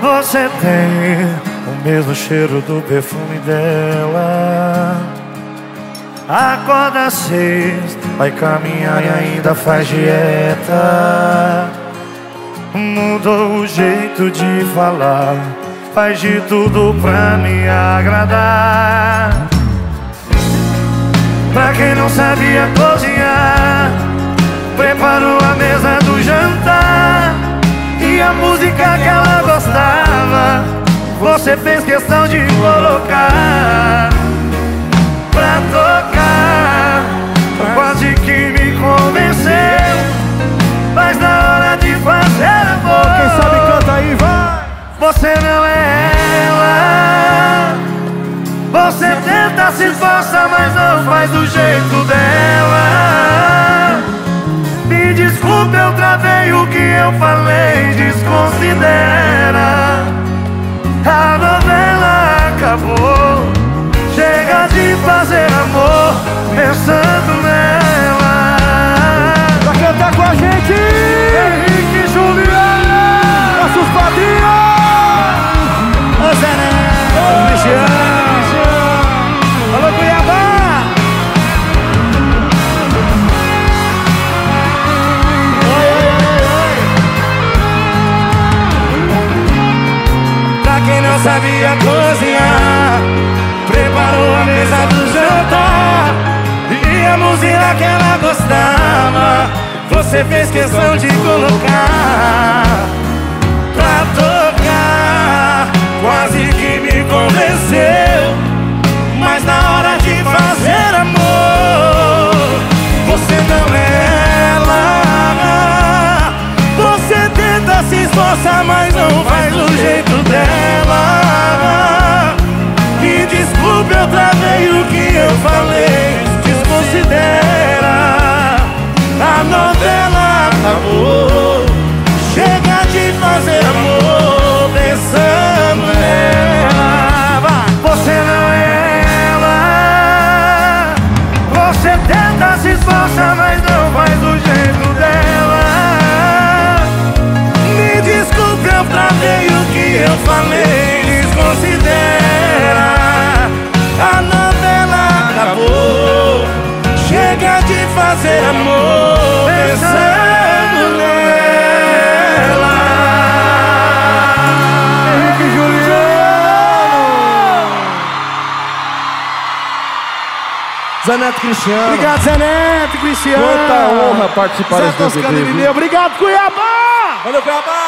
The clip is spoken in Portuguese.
Você tem o mesmo cheiro do perfume dela. Acorda seis, vai caminhar e ainda faz dieta. Mudou o jeito de falar, faz de tudo pra me agradar. Pra quem não sabia cozinhar, preparou a mesa jantar e a música que ela gostava. Você fez questão de colocar pra tocar. Quase que me convenceu, mas na hora de fazer amor, Quem sabe canta aí, vai! você não é ela. Você tenta se esforça, mas não faz do jeito dela. Desculpe, eu travei o que eu falei, desconsidera. A novela acabou. Chega de fazer amor quem não sabia cozinhar, preparou a mesa do jantar e a música que ela gostava. Você fez questão de colocar pra tocar. Quase que me convenceu, mas na hora de fazer amor, você não é ela. Você tenta se esforçar, mas fazer amor pensando nela. Henrique Juliano! Zaneto Cristiano. Obrigado, Zé Neto, Cristiano! Quanta honra participar Zé desse Toscano e DVD. Obrigado, Cuiabá! Valeu, Cuiabá!